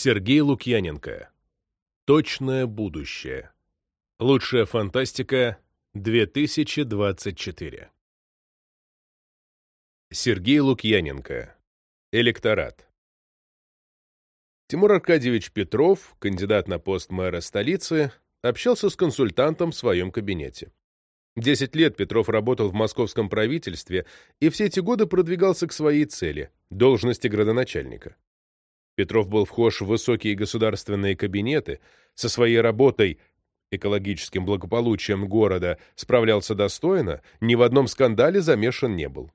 Сергей Лукьяненко. Точное будущее. Лучшая фантастика 2024. Сергей Лукьяненко. Электорат. Тимур Аркадьевич Петров, кандидат на пост мэра столицы, общался с консультантом в своем кабинете. Десять лет Петров работал в московском правительстве и все эти годы продвигался к своей цели – должности градоначальника. Петров был вхож в высокие государственные кабинеты, со своей работой, экологическим благополучием города, справлялся достойно, ни в одном скандале замешан не был.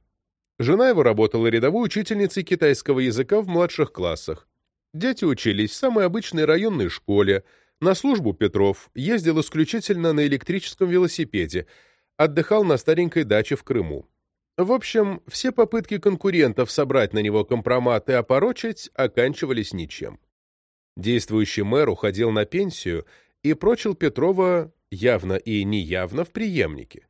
Жена его работала рядовой учительницей китайского языка в младших классах. Дети учились в самой обычной районной школе. На службу Петров ездил исключительно на электрическом велосипеде, отдыхал на старенькой даче в Крыму. В общем, все попытки конкурентов собрать на него компромат и опорочить оканчивались ничем. Действующий мэр уходил на пенсию и прочил Петрова явно и неявно в преемнике.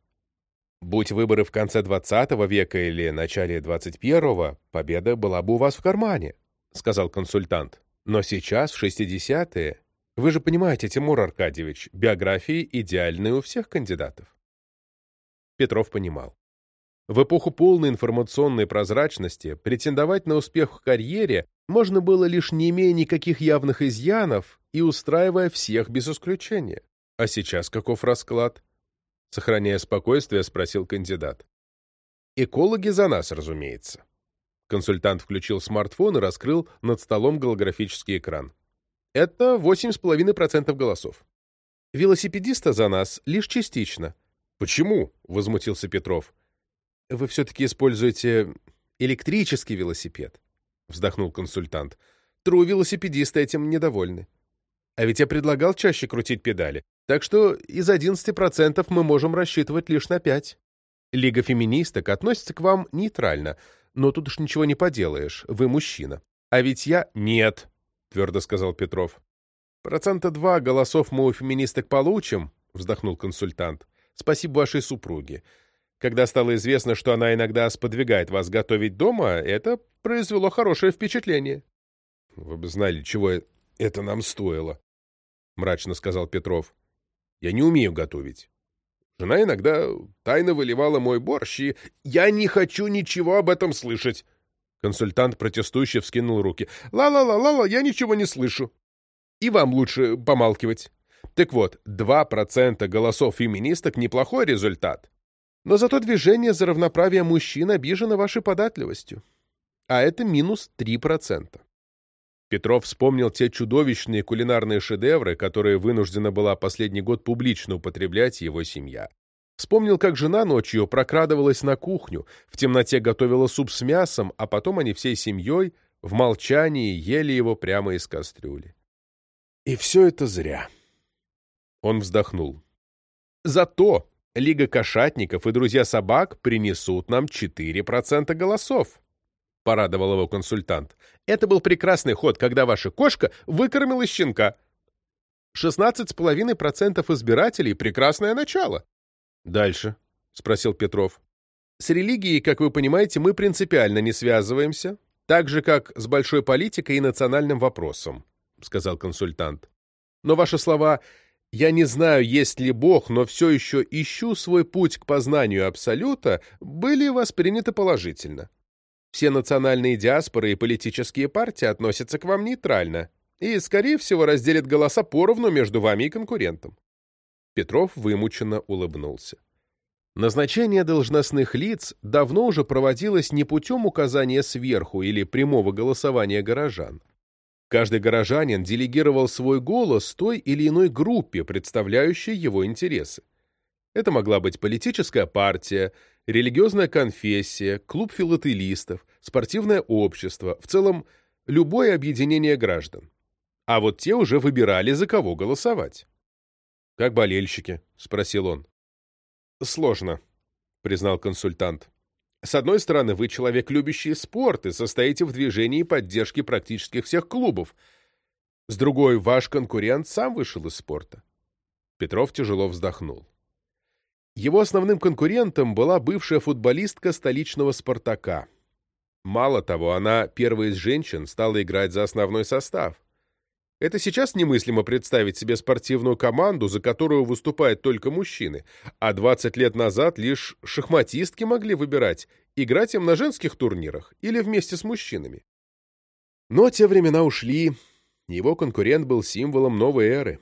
Будь выборы в конце XX века или начале XXI, победа была бы у вас в кармане, сказал консультант. Но сейчас, в 60-е, вы же понимаете, Тимур Аркадьевич, биографии идеальные у всех кандидатов. Петров понимал. В эпоху полной информационной прозрачности претендовать на успех в карьере можно было лишь не имея никаких явных изъянов и устраивая всех без исключения. А сейчас каков расклад? Сохраняя спокойствие, спросил кандидат. Экологи за нас, разумеется. Консультант включил смартфон и раскрыл над столом голографический экран. Это 8,5% голосов. Велосипедиста за нас лишь частично. Почему? Возмутился Петров. Вы все-таки используете электрический велосипед, вздохнул консультант. Тру велосипедисты этим недовольны. А ведь я предлагал чаще крутить педали, так что из 11% мы можем рассчитывать лишь на 5. Лига феминисток относится к вам нейтрально, но тут уж ничего не поделаешь, вы мужчина. А ведь я... Нет, твердо сказал Петров. Процента два голосов мы у феминисток получим, вздохнул консультант. Спасибо вашей супруге. Когда стало известно, что она иногда сподвигает вас готовить дома, это произвело хорошее впечатление. — Вы бы знали, чего это нам стоило, — мрачно сказал Петров. — Я не умею готовить. Жена иногда тайно выливала мой борщ, и я не хочу ничего об этом слышать. Консультант протестующе вскинул руки. «Ла-ла-ла-ла-ла, я ничего не слышу. И вам лучше помалкивать. Так вот, 2% голосов феминисток — неплохой результат. Но зато движение за равноправие мужчин обижено вашей податливостью. А это минус 3%. Петров вспомнил те чудовищные кулинарные шедевры, которые вынуждена была последний год публично употреблять его семья. Вспомнил, как жена ночью прокрадывалась на кухню, в темноте готовила суп с мясом, а потом они всей семьей в молчании ели его прямо из кастрюли. И все это зря. Он вздохнул. Зато Лига кошатников и друзья собак принесут нам 4% голосов. — порадовал его консультант. «Это был прекрасный ход, когда ваша кошка выкормила щенка. 16,5% избирателей — прекрасное начало». «Дальше», — спросил Петров. «С религией, как вы понимаете, мы принципиально не связываемся, так же, как с большой политикой и национальным вопросом», — сказал консультант. «Но ваши слова «Я не знаю, есть ли Бог, но все еще ищу свой путь к познанию Абсолюта» были восприняты положительно. Все национальные диаспоры и политические партии относятся к вам нейтрально и, скорее всего, разделят голоса поровну между вами и конкурентом. Петров вымученно улыбнулся. Назначение должностных лиц давно уже проводилось не путем указания сверху или прямого голосования горожан. Каждый горожанин делегировал свой голос той или иной группе, представляющей его интересы. Это могла быть политическая партия, религиозная конфессия, клуб филателистов, спортивное общество, в целом любое объединение граждан. А вот те уже выбирали, за кого голосовать. «Как болельщики?» — спросил он. «Сложно», — признал консультант. С одной стороны, вы человек, любящий спорт, и состоите в движении поддержки практически всех клубов. С другой, ваш конкурент сам вышел из спорта. Петров тяжело вздохнул. Его основным конкурентом была бывшая футболистка столичного «Спартака». Мало того, она первой из женщин стала играть за основной состав. Это сейчас немыслимо представить себе спортивную команду, за которую выступают только мужчины, а 20 лет назад лишь шахматистки могли выбирать, играть им на женских турнирах или вместе с мужчинами. Но те времена ушли, его конкурент был символом новой эры.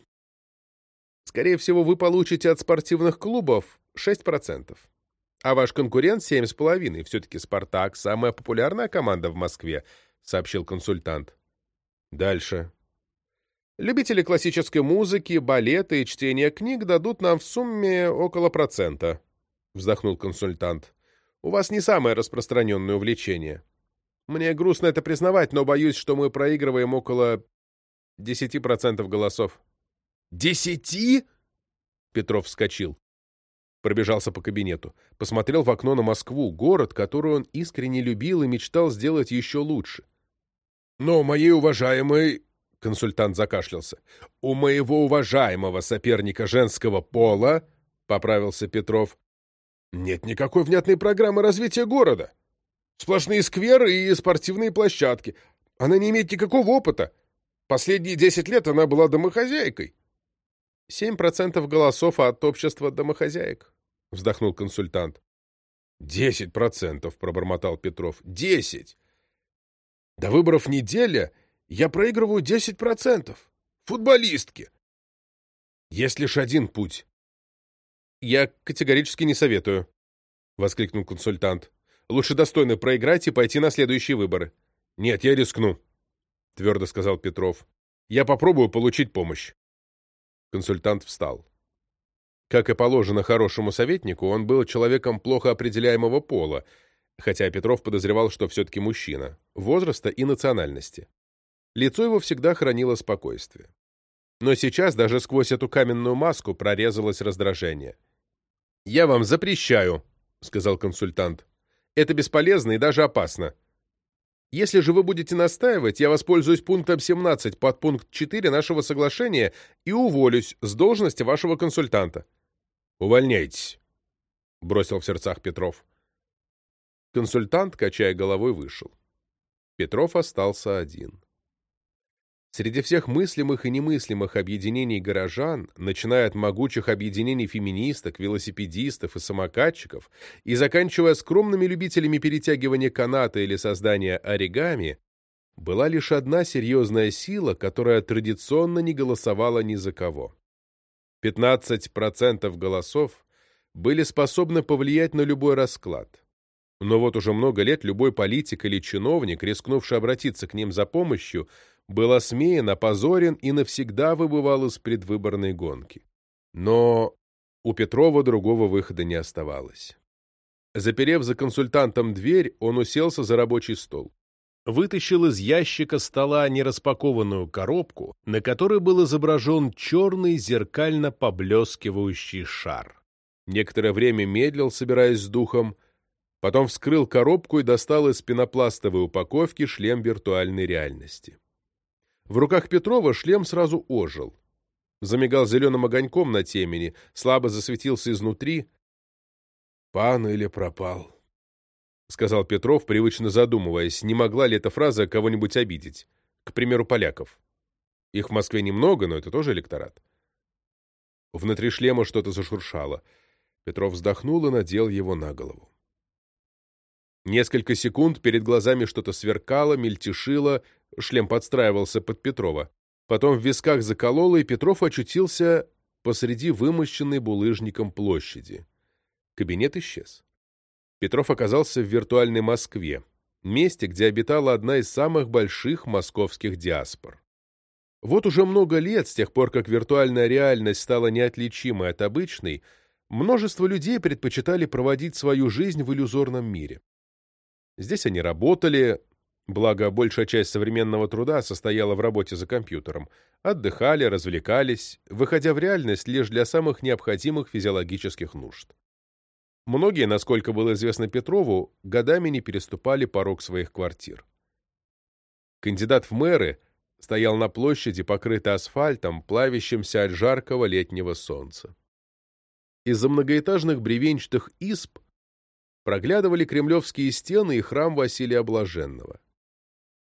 Скорее всего, вы получите от спортивных клубов 6%, а ваш конкурент 7,5%. Все-таки «Спартак» — самая популярная команда в Москве, — сообщил консультант. Дальше. Любители классической музыки, балета и чтения книг дадут нам в сумме около процента, — вздохнул консультант. У вас не самое распространенное увлечение. Мне грустно это признавать, но боюсь, что мы проигрываем около десяти процентов голосов. «Десяти?» Петров вскочил. Пробежался по кабинету. Посмотрел в окно на Москву, город, который он искренне любил и мечтал сделать еще лучше. «Но моей уважаемой Консультант закашлялся. «У моего уважаемого соперника женского пола, — поправился Петров, — нет никакой внятной программы развития города. Сплошные скверы и спортивные площадки. Она не имеет никакого опыта. Последние десять лет она была домохозяйкой». «Семь процентов голосов от общества домохозяек», — вздохнул консультант. «Десять процентов», — пробормотал Петров. «Десять! До выборов неделя, я проигрываю 10%. Футболистки. Есть лишь один путь. Я категорически не советую, — воскликнул консультант. Лучше достойно проиграть и пойти на следующие выборы. Нет, я рискну, — твердо сказал Петров. Я попробую получить помощь. Консультант встал. Как и положено хорошему советнику, он был человеком плохо определяемого пола, хотя Петров подозревал, что все-таки мужчина, возраста и национальности. Лицо его всегда хранило спокойствие. Но сейчас даже сквозь эту каменную маску прорезалось раздражение. «Я вам запрещаю», — сказал консультант. «Это бесполезно и даже опасно. Если же вы будете настаивать, я воспользуюсь пунктом 17 под пункт 4 нашего соглашения и уволюсь с должности вашего консультанта». «Увольняйтесь», — бросил в сердцах Петров. Консультант, качая головой, вышел. Петров остался один. Среди всех мыслимых и немыслимых объединений горожан, начиная от могучих объединений феминисток, велосипедистов и самокатчиков и заканчивая скромными любителями перетягивания каната или создания оригами, была лишь одна серьезная сила, которая традиционно не голосовала ни за кого. 15% голосов были способны повлиять на любой расклад. Но вот уже много лет любой политик или чиновник, рискнувший обратиться к ним за помощью, был осмеян, опозорен и навсегда выбывал из предвыборной гонки. Но у Петрова другого выхода не оставалось. Заперев за консультантом дверь, он уселся за рабочий стол. Вытащил из ящика стола нераспакованную коробку, на которой был изображен черный зеркально поблескивающий шар. Некоторое время медлил, собираясь с духом, потом вскрыл коробку и достал из пенопластовой упаковки шлем виртуальной реальности. В руках Петрова шлем сразу ожил. Замигал зеленым огоньком на темени, слабо засветился изнутри. «Пан или пропал?» — сказал Петров, привычно задумываясь, не могла ли эта фраза кого-нибудь обидеть. К примеру, поляков. Их в Москве немного, но это тоже электорат. Внутри шлема что-то зашуршало. Петров вздохнул и надел его на голову. Несколько секунд перед глазами что-то сверкало, мельтешило, шлем подстраивался под Петрова. Потом в висках закололо, и Петров очутился посреди вымощенной булыжником площади. Кабинет исчез. Петров оказался в виртуальной Москве, месте, где обитала одна из самых больших московских диаспор. Вот уже много лет, с тех пор, как виртуальная реальность стала неотличимой от обычной, множество людей предпочитали проводить свою жизнь в иллюзорном мире. Здесь они работали, благо большая часть современного труда состояла в работе за компьютером, отдыхали, развлекались, выходя в реальность лишь для самых необходимых физиологических нужд. Многие, насколько было известно Петрову, годами не переступали порог своих квартир. Кандидат в мэры стоял на площади, покрытой асфальтом, плавящимся от жаркого летнего солнца. Из-за многоэтажных бревенчатых исп проглядывали кремлевские стены и храм Василия Блаженного.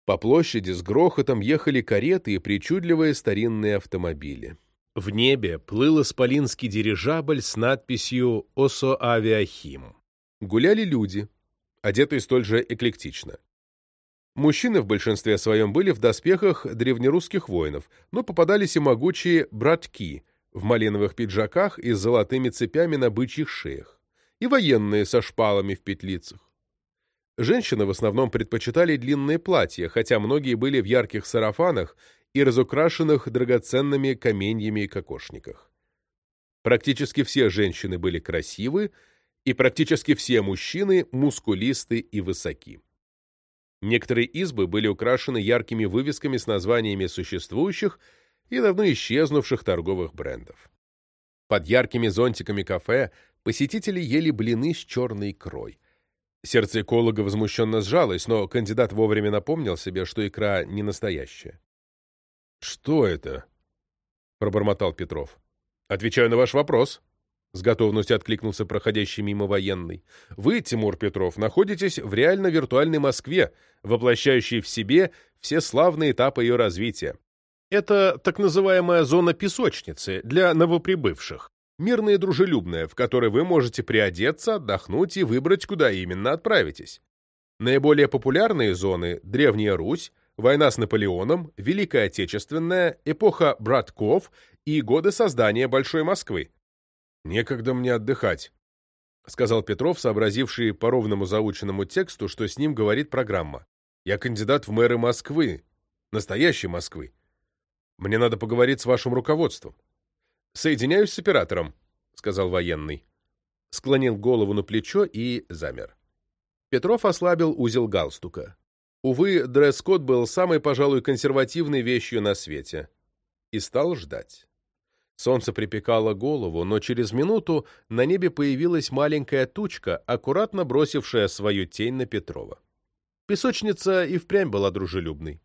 По площади с грохотом ехали кареты и причудливые старинные автомобили. В небе плыл исполинский дирижабль с надписью «Осо Авиахим». Гуляли люди, одетые столь же эклектично. Мужчины в большинстве своем были в доспехах древнерусских воинов, но попадались и могучие братки в малиновых пиджаках и с золотыми цепями на бычьих шеях, и военные со шпалами в петлицах. Женщины в основном предпочитали длинные платья, хотя многие были в ярких сарафанах и разукрашенных драгоценными каменьями и кокошниках. Практически все женщины были красивы, и практически все мужчины мускулисты и высоки. Некоторые избы были украшены яркими вывесками с названиями существующих и давно исчезнувших торговых брендов. Под яркими зонтиками кафе посетители ели блины с черной икрой. Сердце эколога возмущенно сжалось, но кандидат вовремя напомнил себе, что икра не настоящая. «Что это?» — пробормотал Петров. «Отвечаю на ваш вопрос», — с готовностью откликнулся проходящий мимо военный. «Вы, Тимур Петров, находитесь в реально-виртуальной Москве, воплощающей в себе все славные этапы ее развития. Это так называемая зона песочницы для новоприбывших, мирная и дружелюбная, в которой вы можете приодеться, отдохнуть и выбрать, куда именно отправитесь. Наиболее популярные зоны — Древняя Русь, война с Наполеоном, Великая Отечественная, эпоха братков и годы создания Большой Москвы. «Некогда мне отдыхать», — сказал Петров, сообразивший по ровному заученному тексту, что с ним говорит программа. «Я кандидат в мэры Москвы, настоящей Москвы. Мне надо поговорить с вашим руководством». «Соединяюсь с оператором», — сказал военный. Склонил голову на плечо и замер. Петров ослабил узел галстука. Увы, дресс-код был самой, пожалуй, консервативной вещью на свете. И стал ждать. Солнце припекало голову, но через минуту на небе появилась маленькая тучка, аккуратно бросившая свою тень на Петрова. Песочница и впрямь была дружелюбной.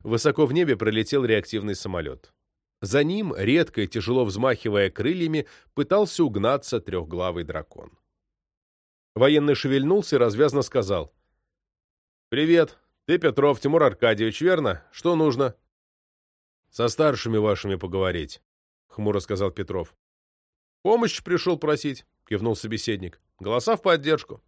Высоко в небе пролетел реактивный самолет. За ним, редко и тяжело взмахивая крыльями, пытался угнаться трехглавый дракон. Военный шевельнулся и развязно сказал. «Привет. Ты Петров Тимур Аркадьевич, верно? Что нужно?» «Со старшими вашими поговорить», — хмуро сказал Петров. «Помощь пришел просить», — кивнул собеседник. «Голоса в поддержку».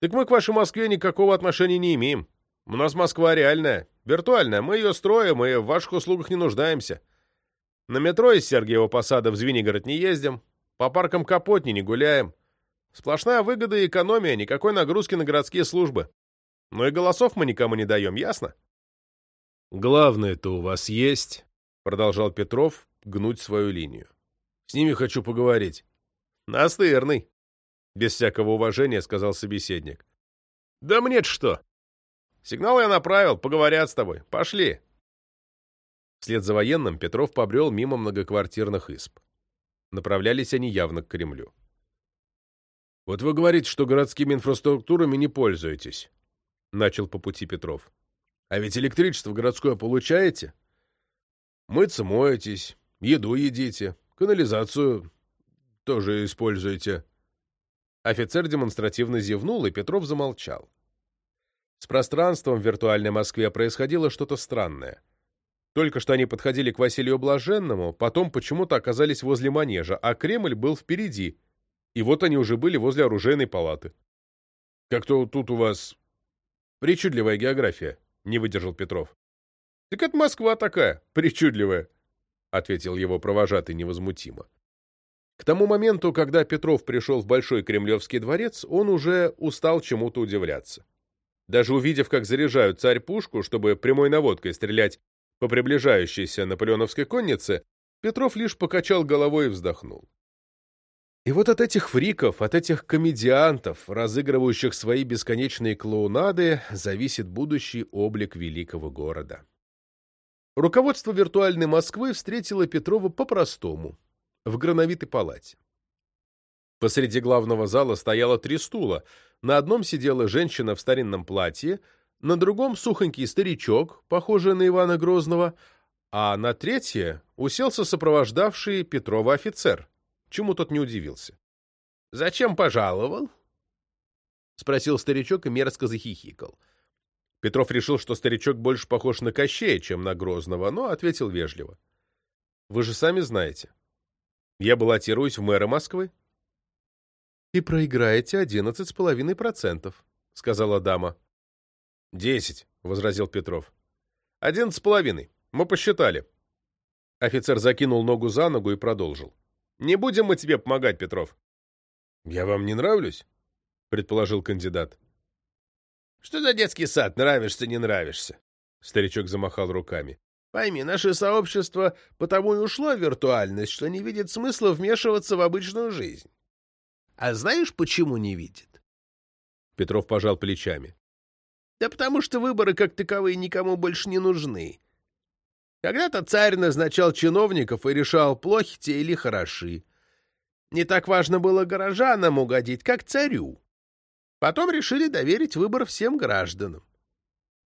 «Так мы к вашей Москве никакого отношения не имеем. У нас Москва реальная, виртуальная. Мы ее строим и в ваших услугах не нуждаемся. На метро из Сергиева Посада в Звенигород не ездим, по паркам Капотни не гуляем. Сплошная выгода и экономия, никакой нагрузки на городские службы. Но и голосов мы никому не даем, ясно? «Главное-то у вас есть», — продолжал Петров гнуть свою линию. «С ними хочу поговорить». «Настырный», — без всякого уважения сказал собеседник. «Да мне-то что? Сигнал я направил, поговорят с тобой. Пошли». Вслед за военным Петров побрел мимо многоквартирных исп. Направлялись они явно к Кремлю. «Вот вы говорите, что городскими инфраструктурами не пользуетесь», — начал по пути Петров. «А ведь электричество городское получаете? Мыться моетесь, еду едите, канализацию тоже используете». Офицер демонстративно зевнул, и Петров замолчал. С пространством в виртуальной Москве происходило что-то странное. Только что они подходили к Василию Блаженному, потом почему-то оказались возле манежа, а Кремль был впереди, и вот они уже были возле оружейной палаты. «Как-то тут у вас Причудливая география, — не выдержал Петров. — Так это Москва такая, причудливая, — ответил его провожатый невозмутимо. К тому моменту, когда Петров пришел в Большой Кремлевский дворец, он уже устал чему-то удивляться. Даже увидев, как заряжают царь пушку, чтобы прямой наводкой стрелять по приближающейся наполеоновской коннице, Петров лишь покачал головой и вздохнул. И вот от этих фриков, от этих комедиантов, разыгрывающих свои бесконечные клоунады, зависит будущий облик великого города. Руководство виртуальной Москвы встретило Петрова по-простому, в грановитой палате. Посреди главного зала стояло три стула. На одном сидела женщина в старинном платье, на другом — сухонький старичок, похожий на Ивана Грозного, а на третье уселся сопровождавший Петрова офицер — чему тот не удивился. «Зачем пожаловал?» — спросил старичок и мерзко захихикал. Петров решил, что старичок больше похож на Кощея, чем на Грозного, но ответил вежливо. «Вы же сами знаете. Я баллотируюсь в мэра Москвы». «И проиграете одиннадцать с половиной процентов», — сказала дама. «Десять», — возразил Петров. «Одиннадцать с половиной. Мы посчитали». Офицер закинул ногу за ногу и продолжил. «Не будем мы тебе помогать, Петров». «Я вам не нравлюсь?» — предположил кандидат. Что за детский сад? Нравишься, не нравишься? Старичок замахал руками. Пойми, наше сообщество потому и ушло в виртуальность, что не видит смысла вмешиваться в обычную жизнь. А знаешь, почему не видит? Петров пожал плечами. Да потому что выборы как таковые никому больше не нужны. Когда-то царь назначал чиновников и решал, плохи те или хороши. Не так важно было горожанам угодить, как царю. Потом решили доверить выбор всем гражданам.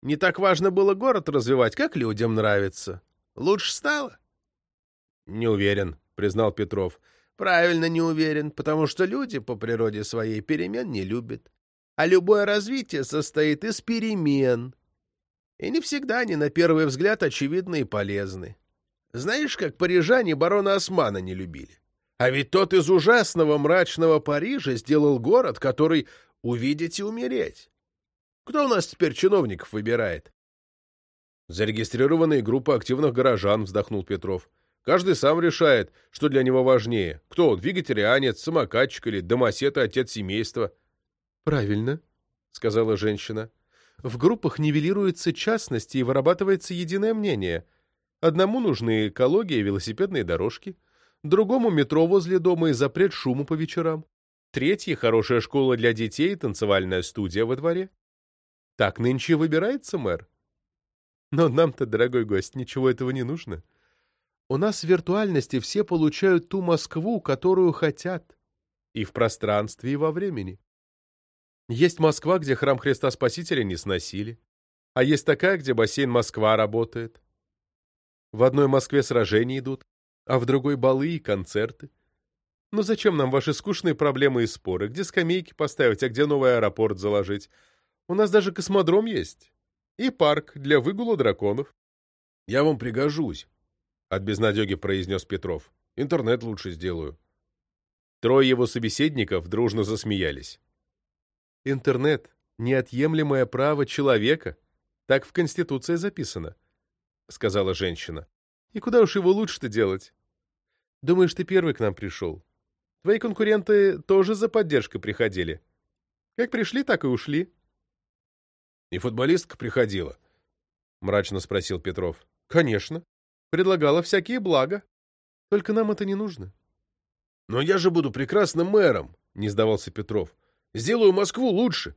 Не так важно было город развивать, как людям нравится. Лучше стало? — Не уверен, — признал Петров. — Правильно не уверен, потому что люди по природе своей перемен не любят. А любое развитие состоит из перемен. И не всегда они, на первый взгляд, очевидны и полезны. Знаешь, как парижане барона Османа не любили? А ведь тот из ужасного мрачного Парижа сделал город, который увидеть и умереть. Кто у нас теперь чиновников выбирает? Зарегистрированные группы активных горожан, вздохнул Петров. Каждый сам решает, что для него важнее. Кто он, вегетарианец, самокатчик или домосед и отец семейства. Правильно, сказала женщина. В группах нивелируются частности и вырабатывается единое мнение. Одному нужны экология и велосипедные дорожки, другому метро возле дома и запрет шуму по вечерам. Третье — хорошая школа для детей, танцевальная студия во дворе. Так нынче выбирается мэр. Но нам-то, дорогой гость, ничего этого не нужно. У нас в виртуальности все получают ту Москву, которую хотят. И в пространстве, и во времени. Есть Москва, где храм Христа Спасителя не сносили. А есть такая, где бассейн Москва работает. В одной Москве сражения идут, а в другой балы и концерты. Ну зачем нам ваши скучные проблемы и споры? Где скамейки поставить, а где новый аэропорт заложить? У нас даже космодром есть. И парк для выгула драконов. — Я вам пригожусь, — от безнадеги произнес Петров. — Интернет лучше сделаю. Трое его собеседников дружно засмеялись. — Интернет — неотъемлемое право человека. Так в Конституции записано, — сказала женщина. — И куда уж его лучше-то делать? Думаешь, ты первый к нам пришел? Твои конкуренты тоже за поддержкой приходили. Как пришли, так и ушли. — И футболистка приходила? — мрачно спросил Петров. — Конечно. Предлагала всякие блага. Только нам это не нужно. — Но я же буду прекрасным мэром, — не сдавался Петров. — Сделаю Москву лучше.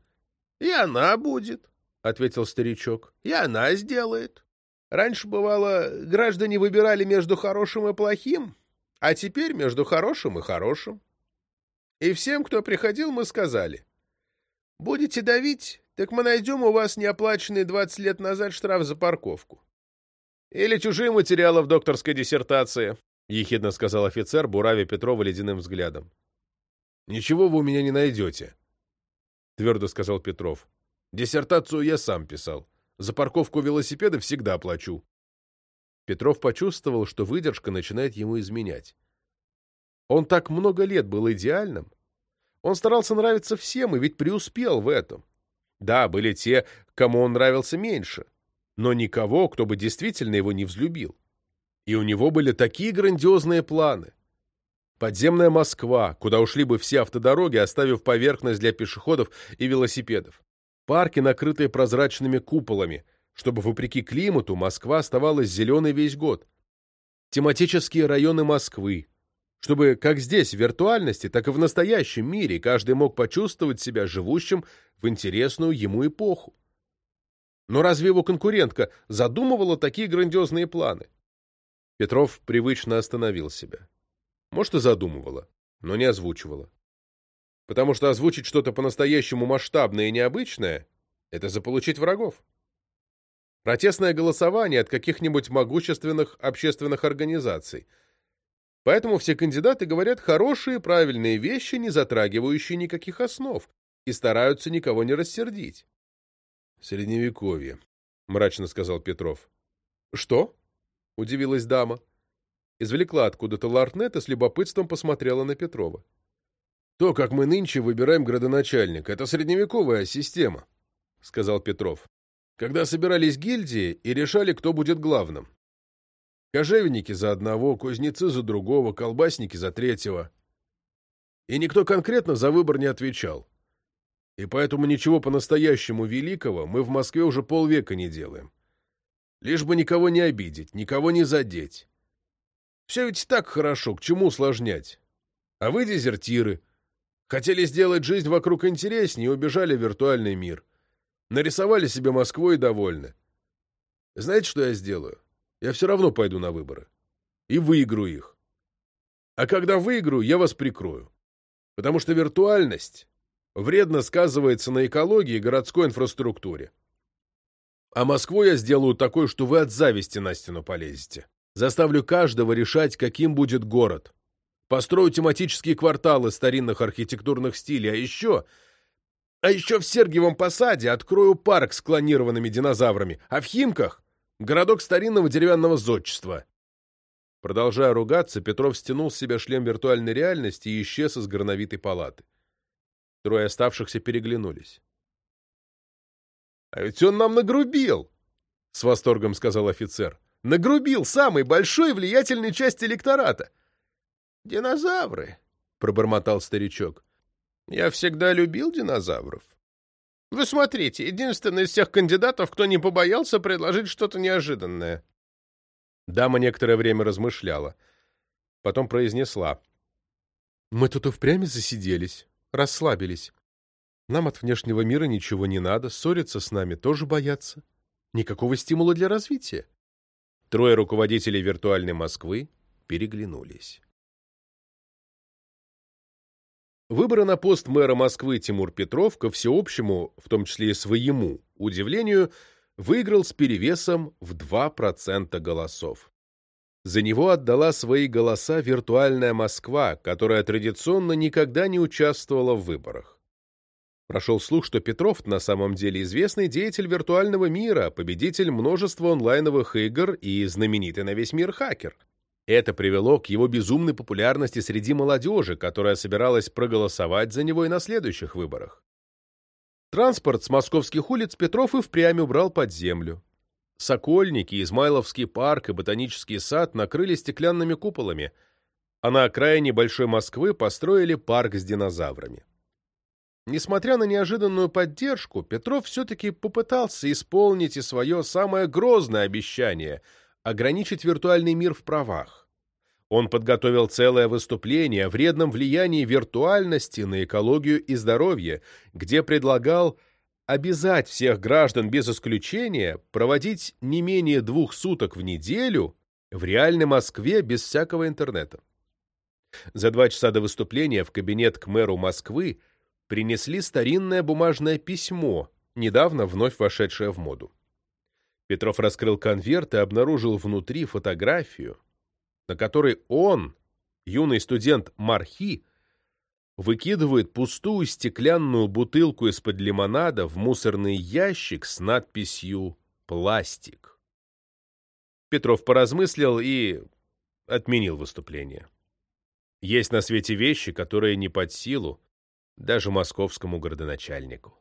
— И она будет, — ответил старичок. — И она сделает. Раньше, бывало, граждане выбирали между хорошим и плохим, а теперь между хорошим и хорошим. И всем, кто приходил, мы сказали. Будете давить, так мы найдем у вас неоплаченный 20 лет назад штраф за парковку. Или чужие материалы в докторской диссертации, — ехидно сказал офицер, буравя Петрова ледяным взглядом. — Ничего вы у меня не найдете, — твердо сказал Петров. — Диссертацию я сам писал. За парковку велосипеда всегда оплачу. Петров почувствовал, что выдержка начинает ему изменять. Он так много лет был идеальным. Он старался нравиться всем и ведь преуспел в этом. Да, были те, кому он нравился меньше, но никого, кто бы действительно его не взлюбил. И у него были такие грандиозные планы. Подземная Москва, куда ушли бы все автодороги, оставив поверхность для пешеходов и велосипедов. Парки, накрытые прозрачными куполами — чтобы, вопреки климату, Москва оставалась зеленой весь год. Тематические районы Москвы, чтобы как здесь, в виртуальности, так и в настоящем мире каждый мог почувствовать себя живущим в интересную ему эпоху. Но разве его конкурентка задумывала такие грандиозные планы? Петров привычно остановил себя. Может, и задумывала, но не озвучивала. Потому что озвучить что-то по-настоящему масштабное и необычное — это заполучить врагов. Протестное голосование от каких-нибудь могущественных общественных организаций. Поэтому все кандидаты говорят хорошие, правильные вещи, не затрагивающие никаких основ, и стараются никого не рассердить. Средневековье, — мрачно сказал Петров. Что? — удивилась дама. Извлекла откуда-то ларнет и с любопытством посмотрела на Петрова. То, как мы нынче выбираем градоначальника, это средневековая система, — сказал Петров. Когда собирались гильдии и решали, кто будет главным. Кожевенники за одного, кузнецы за другого, колбасники за третьего. И никто конкретно за выбор не отвечал. И поэтому ничего по-настоящему великого мы в Москве уже полвека не делаем. Лишь бы никого не обидеть, никого не задеть. Все ведь так хорошо, к чему усложнять? А вы дезертиры. Хотели сделать жизнь вокруг интереснее и убежали в виртуальный мир. Нарисовали себе Москву и довольны. Знаете, что я сделаю? Я все равно пойду на выборы. И выиграю их. А когда выиграю, я вас прикрою. Потому что виртуальность вредно сказывается на экологии и городской инфраструктуре. А Москву я сделаю такой, что вы от зависти на стену полезете. Заставлю каждого решать, каким будет город. Построю тематические кварталы старинных архитектурных стилей, а еще... А еще в Сергиевом Посаде открою парк с клонированными динозаврами, а в Химках Городок старинного деревянного зодчества. Продолжая ругаться, Петров стянул с себя шлем виртуальной реальности и исчез из горновитой палаты. Трое оставшихся переглянулись. — А ведь он нам нагрубил! — с восторгом сказал офицер. — Нагрубил самой большой влиятельной части электората! — Динозавры! — пробормотал старичок. — Я всегда любил динозавров. Вы смотрите, единственный из всех кандидатов, кто не побоялся предложить что-то неожиданное. Дама некоторое время размышляла. Потом произнесла. Мы тут и впрямь засиделись, расслабились. Нам от внешнего мира ничего не надо, ссориться с нами тоже боятся. Никакого стимула для развития. Трое руководителей виртуальной Москвы переглянулись. Выборы на пост мэра Москвы Тимур Петров, ко всеобщему, в том числе и своему, удивлению, выиграл с перевесом в 2% голосов. За него отдала свои голоса виртуальная Москва, которая традиционно никогда не участвовала в выборах. Прошел слух, что Петров на самом деле известный деятель виртуального мира, победитель множества онлайновых игр и знаменитый на весь мир хакер. Это привело к его безумной популярности среди молодежи, которая собиралась проголосовать за него и на следующих выборах. Транспорт с московских улиц Петров и впрямь убрал под землю. Сокольники, Измайловский парк и Ботанический сад накрыли стеклянными куполами, а на окраине Большой Москвы построили парк с динозаврами. Несмотря на неожиданную поддержку, Петров все-таки попытался исполнить и свое самое грозное обещание — ограничить виртуальный мир в правах. Он подготовил целое выступление о вредном влиянии виртуальности на экологию и здоровье, где предлагал обязать всех граждан без исключения проводить не менее двух суток в неделю в реальной Москве без всякого интернета. За два часа до выступления в кабинет к мэру Москвы принесли старинное бумажное письмо, недавно вновь вошедшее в моду. Петров раскрыл конверт и обнаружил внутри фотографию, на которой он, юный студент Мархи, выкидывает пустую стеклянную бутылку из-под лимонада в мусорный ящик с надписью «Пластик». Петров поразмыслил и отменил выступление. Есть на свете вещи, которые не под силу даже московскому городоначальнику.